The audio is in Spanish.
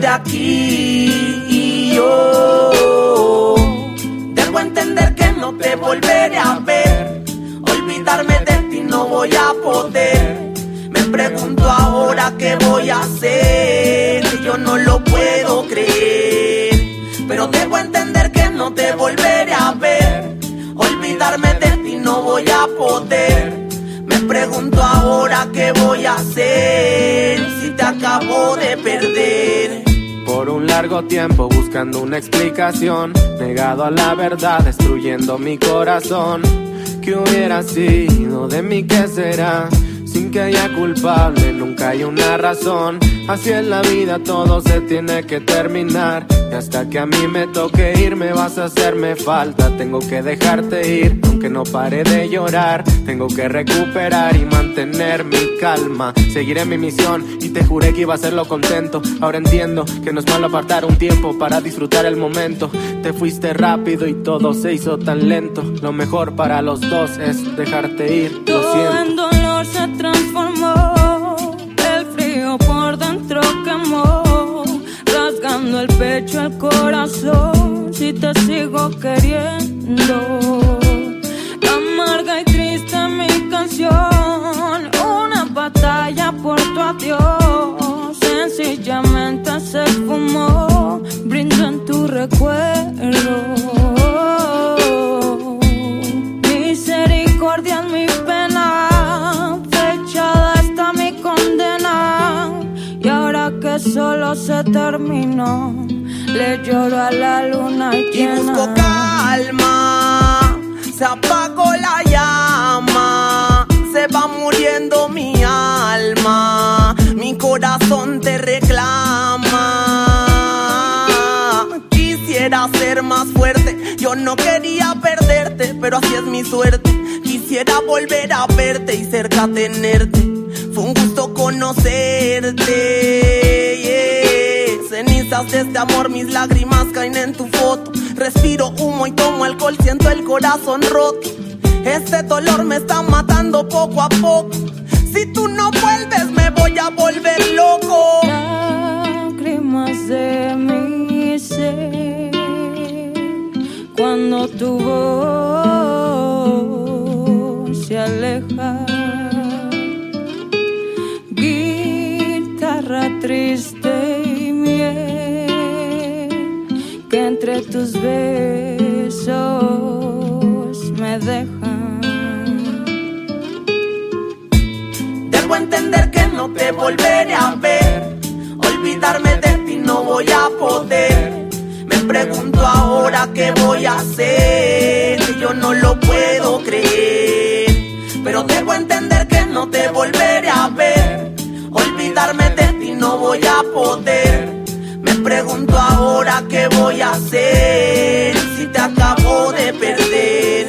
de aquí y yo debo entender que no te volveré a ver. Olvidarme de ti no voy a poder. Me pregunto ahora qué voy a hacer. Y yo no lo puedo creer. Pero debo entender que no te volveré a ver. Olvidarme de ti no voy a poder. Me pregunto ahora qué voy a hacer si te acabo de perder. Largo tiempo buscando una explicación, negado a la verdad, destruyendo mi corazón. ¿Qué hubiera sido de mí? ¿Qué será? Sin que haya culpable, nunca hay una razón. Así es la vida, todo se tiene que terminar. Y hasta que a mí me toque ir, me vas a hacerme falta. Tengo que dejarte ir, aunque no pare de llorar. Tengo que recuperar y mantener mi calma. Seguiré mi misión y te juré que iba a hacerlo contento. Ahora entiendo que no es malo apartar un tiempo para disfrutar el momento. Te fuiste rápido y todo se hizo tan lento. Lo mejor para los dos es dejarte ir. Lo siento. Se transformó. El frío por dentro quemó. Rasgando el pecho, el corazón. Si te sigo queriendo. Que solo se terminó, le lloro a la luna y llena. busco calma. Se apagó la llama, se va muriendo mi alma, mi corazón te reclama. Quisiera ser más fuerte, yo no quería perderte, pero así es mi suerte. Quisiera volver a verte y cerca tenerte. Cenizas de este amor, mis lágrimas caen en tu foto. Respiro humo y tomo alcohol, siento el corazón roto. Este dolor me está matando poco a poco. Si tú no vuelves, me voy a volver loco. Lágrimas de mi ser cuando tu voz que entre tus besos me dejan. Debo entender que no te volveré a ver. Olvidarme de ti no voy a poder. Me pregunto ahora qué voy a hacer. Yo no lo puedo creer. Pero debo entender que no te volveré pregunto ahora qué voy a hacer si te acabo de perder.